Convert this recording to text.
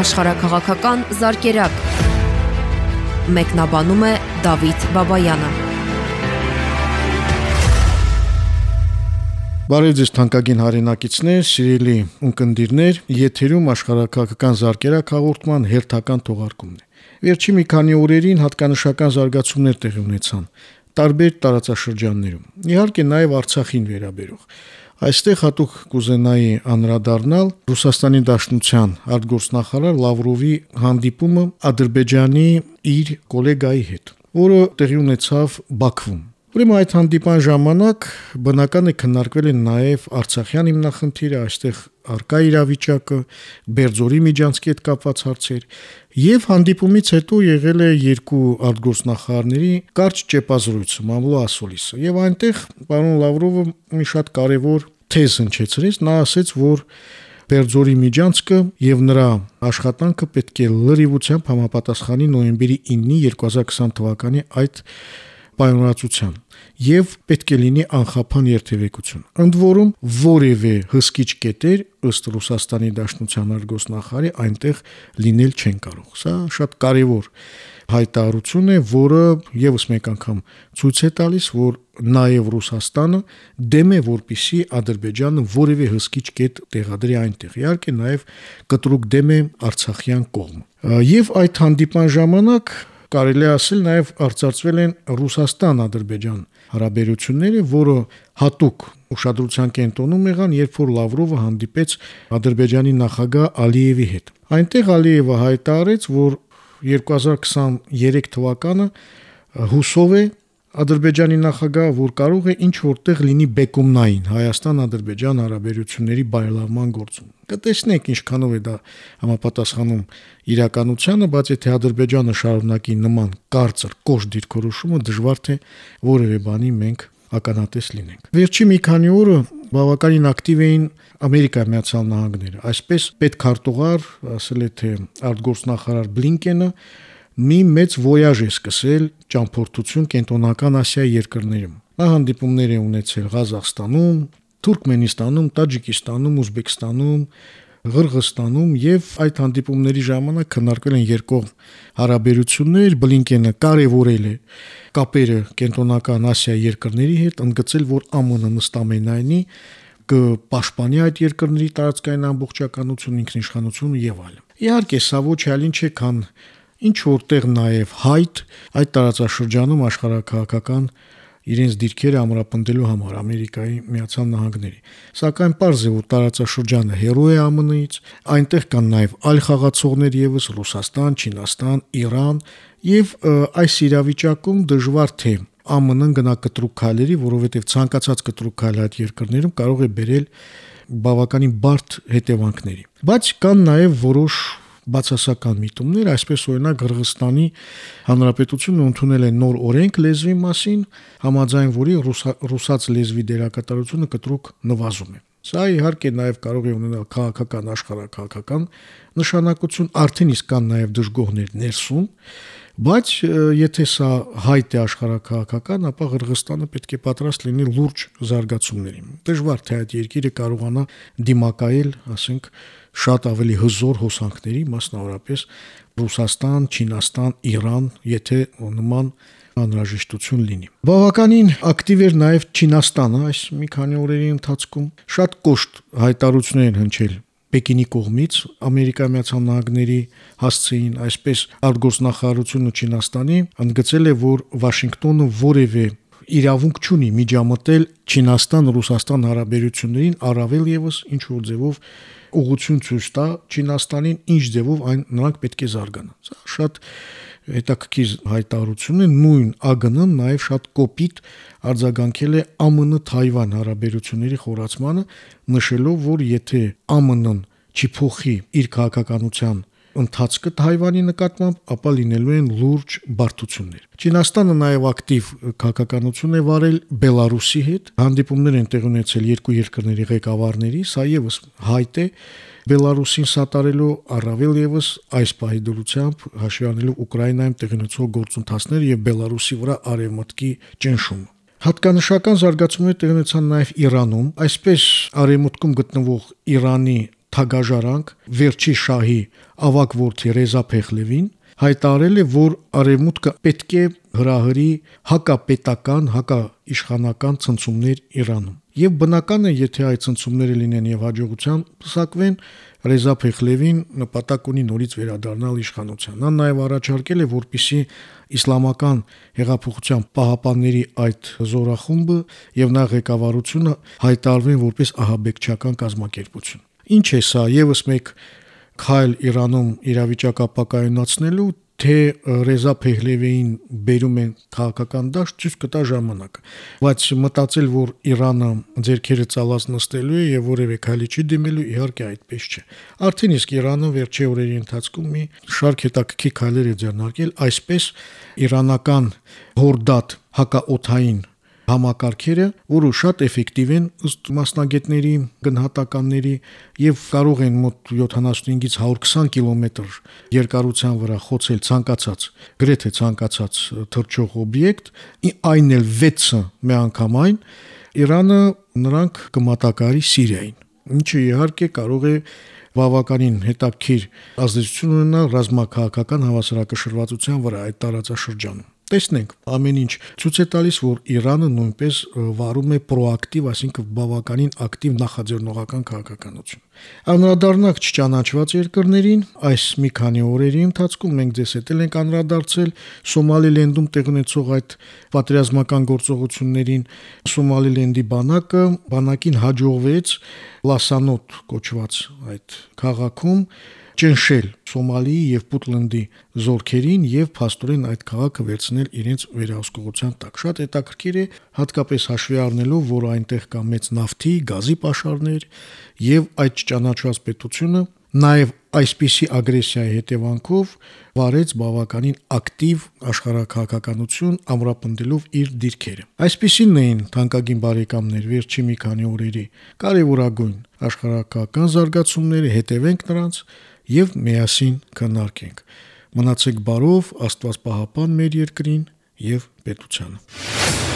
աշխարհակղական զարգերակ։ Մեկնաբանում է Դավիթ Բաբայանը։ Բարև ձեզ թանկագին հայրենակիցներ, սիրելի ունկնդիրներ, եթերում աշխարհակղական զարգերակ հաղորդման հերթական թողարկումն է։ Վերջի մի քանի օրերին հատկանշական զարգացումներ տեղի ունեցան տարբեր տարածաշրջաններում։ Իհարկե նաև Արցախին վերաբերող։ Այստեղ հատուկ կուզենայի անդրադառնալ Ռուսաստանի Դաշնության արտգործնախարար Լավրովի հանդիպումը Ադրբեջանի իր գոլեգայի հետ, որը տեղի ունեցավ Բաքվում։ Ուրեմն այդ հանդիպան ժամանակ բնական է քննարկվել են նաև Արցախյան հիմնախնդիրը, այստեղ արկա իրավիճակը, Բերձորի միջանցքի հետ կապված հարցեր, եւ հանդիպումից հետո եղել է երկու արտգործնախարարների կարճ ճեպազրույց Մամլո Ասոլիսը եւ այնտեղ պարոն Լավրովը մի շատ կարեւոր թեզ հնչեցրեց, նա ասեց, որ Բերձորի միջանցքը եւ նրա աշխատանքը պետք է լրիվությամբ համապատասխանի նոյեմբերի 9-ի 2020 թվականի այդ պայմանացության եւ պետք է լինի անխափան երթևեկություն։ Ընդ որում որևէ հսկիչ կետեր ըստ Ռուսաստանի Դաշնության արգոսնախարի այնտեղ լինել չեն կարող։ Սա շատ կարեւոր հայտարարություն է, որը եւս մեկ անգամ ցույց է տալիս, որ նաև Ռուսաստանը դեմ է որպիսի Ադրբեջանը որևէ հսկիչ կետ տեղադրի այնտեղ։ Իհարկե նաև կտրուկ դեմ է Արցախյան կողմը։ Եվ այդ հանդիպան ժամանակ կարելի ասել նաև արծարծվել են Ռուսաստան-Ադրբեջան հարաբերությունները, որը հատուկ ուշադրության կենտրոնում եղան, երբ որ Լավրովը հանդիպեց Ադրբեջանի նախագահ Ալիևի հետ։ Այնտեղ Ալիևը հայտարարեց, որ 2023 թվականը հուսով է Ադրբեջանի նախագահը, որ կարող է ինչ որտեղ լինի բեկումնային Հայաստան-Ադրբեջան հարաբերությունների բարելավման գործում։ Կտեսնենք ինչքանով է դա համապատասխանում իրականությանը, բայց եթե Ադրբեջանը շարունակի նման կարծր կոշտ դիրքորոշումը, դժվար թե որևէ բանի մենք ականատես լինենք։ Վերջի մի քանի օրը բավականին ակտիվ էին Ամերիկայի Միացյալ Նահանգները։ Այսպես պետքարտուղար ասել է թե արտգործնախարար Բլինկենը մի մեծ ոյաժ է սկսել ճամփորդություն կենտրոնական Ասիայի երկրներում։ Նա հանդիպումներ է ունեցել Ղազախստանում, Թուրքմենստանում, Տաջիկստանում, Ուզբեկստանում, Ղրղստանում եւ այդ հանդիպումների ժամանակ քննարկվել են երկկողմ հարաբերություններ, Բլինկենը կարևորել է կապերը կենտրոնական Ասիայի երկրների հետ, ընդգծել, որ ԱՄՆ նստամենայնի կպաշտպանի այդ երկրների տարածքային ամբողջականություն, ինքնիշխանություն եւ այլն։ Իհարկե, սա ոչ այլ ինչ է, քան ինչ որտեղ նաև հայտ այդ տարածաշրջանում աշխարհակահաղական իրենց դիրքերը ամրապնդելու համար Ամերիկայի Միացյալ Նահանգների։ Սակայն པարզ է, որ տարածաշրջանը հերո է ԱՄՆ-ից, այնտեղ կան նաև այլ խաղացողներ եւս Ռուսաստան, Չինաստան, Իրան, եւ այս իրավիճակում դժվար թե ԱՄՆ-ն գնա կտրուկ քայլերի, որովհետեւ ցանկացած կտրուկ քայլ այդ երկրներում կարող է բերել բավականին բարդ հետևանքների։ Բայց կան նաև որոշ բացասական միտումներ, այսպես օրինակ Qırğızstani հանրապետությունը ընդունել է նոր օրենք լեզվի մասին, համաձայն որի ռուսա, ռուսաց լեզվի դերակատարությունը կտրուկ նվազում է։ Սա իհարկե նաև կարող է ունենալ քաղաքական աշխարհակաղակական նշանակություն, արդեն իսկ կան նաև դժգոհներ ներսում, բայց եթե սա հայտ է աշխարհակաղակական, ապա Ղրղստանը պետք է պատրաստ լինի լուրջ զարգացումներին։ Դժվար թե այդ երկիրը կարողանա դիմակայել, ասենք, շատ ավելի հզոր հոսանքների, մասնավորապես Ռուսաստան, Չինաստան, Իրան, եթե նման անհրաժեշտություն լինի։ Բավականին ակտիվ էր նաև Չինաստանը այս մի քանի օրերի ընթացքում։ Շատ կոշտ հայտարարություններ են հնչել Պեկինի կողմից Ամերիկա Միացյալ Նահանգների հասցեին, այսպես արտգործնախարարությունը Չինաստանի ընդգծել է, որ Վաշինգտոնը որևէ իրավունք չունի միջամտել Չինաստան-Ռուսաստան հարաբերություններին, առավել եւս ինչ որ ձևով ուղղություն ցույց տա Չինաստանին ինչ ձևով այն նրանք պետք է զարգանան։ Սա շատ հետաքրքիր հայտարարություն է նույն ԱԳՆ-ն նաև շատ կոպիտ արձագանքել է ԱՄՆ-Թայվան հարաբերությունների խորացմանը նշելով որ եթե ԱՄՆ-ն չփոխի իր քաղաքականության ընթացքը Թայվանի նկատմամբ, ապա լինելու են լուրջ բարդություններ։ Չինաստանը նաև ակտիվ քաղաքականություն է վարել Բելարուսի հետ։ Հանդիպումներ են տեղ ունեցել երկու երկրների ղեկավարների, սա եւս հայտ է Բելարուսին սատարելու առավել եւս այս պահի դրությամբ հաշվի առնելով Ուկրաինայում տեղի ունեցող գործընթացները եւ Բելարուսի վրա արևմտքի ճնշումը։ Հատկանշական զարգացումներ տեղի ունեցան նաև Իրանում, այսպես արևմուտքում գտնվող Իրանի թագաժարանք վերջի շահի ավակ որդի Ռեզա Փեխլևին հայտարարել է, որ արևմուտքը պետք է հրահրի հակապետական, հակաիշխանական ցնցումներ Իրանում։ Եվ բնական է, եթե այդ ցնցումները լինեն եւ հաջողության փսակվեն, Ռեզա Փեխլևին նպատակ ունի նորից վերադառնալ իշխանության։ Նա նաև առաջարկել է, որպիսի իսլամական հեղափոխության պահապանների այդ զորախումբը եւ նա ղեկավարությունը հայտարարվեն որպես ահաբեկչական կազմակերպություն։ Ինչ է սա, եւս մեկ քայլ Իրանում իրավիճակապակայունացնելու թե Ռեզա Փեհլևեին բերում են քաղաքական դաշտ ցույց կտա ժամանակը բայց մտածել որ Իրանը ձերքերը ցալած նստելու է եւ որևէ քայլի չի դիմելու իհարկե այդպես չէ արդեն իսկ Իրանը վերջի օրերի ընթացքում մի շարք հետաքրքիր քայլեր է ձեռնարկել այսպես իրանական հորդատ հակաօթային համակարգերը, որը շատ էֆեկտիվ են ըստ մասնագետների գնահատականների եւ կարող են մոտ 75-ից 120 կիլոմետր երկարության վրա խոցել ցանկացած, գրեթե ցանկացած թռչող օբյեկտ, այն էլ 6-ը միանգամայն Իրանը նրանք կմատակարի Սիրիային, ինչը իհարկե կարող է բավականին հետաքրիր ազդեցություն ունենալ ռազմաքաղաքական հավասարակշռվածության վրա այդ տարածաշրջանում։ Տեսնենք, ամեն ինչ ցույց է տալիս, որ Իրանը նույնպես վարում է պրոակտիվ, այսինքն բավականին ակտիվ նախաձեռնողական քաղաքականություն։ Անդրադառնանք չճանաչված երկրներին, այս մի քանի օրերի ընթացքում մենք ձեզ հետ ենք անդրադարձել Սոմալիլենդում տեղ ունեցող այդ պատերազմական գործողություններին։ Սոմալիլենդի բանակը բանակին հաջողվեց Լասանոտ կոչված այդ քաղաքում ճնշել Սոմալիի եւ Պուտլանդի զորքերին եւ փաստորեն այդ քաղաքը վերցնել իրենց վերահսկողության տակ։ Շատ հետաքրքիր է, հատկապես հաշվի առնելով, որ այնտեղ կա մեծ նավթի, գազի պաշարներ եւ այդ ճանաչված պետությունը նաև այսպիսի ագրեսիայի հետևանքով վարեց բավականին ակտիվ աշխարհակահաղականություն ամրապնդելով իր դիրքերը։ Այսպիսին էին թանկագին բարեկամներ վերջի մի քանի օրերի կարևորագույն աշխարհակահաղական զարգացումները, հետևենք նրանց եւ միասին քննարկենք։ Մնացեք բարով, Աստված պահապան մեր երկրին եւ պետությանը։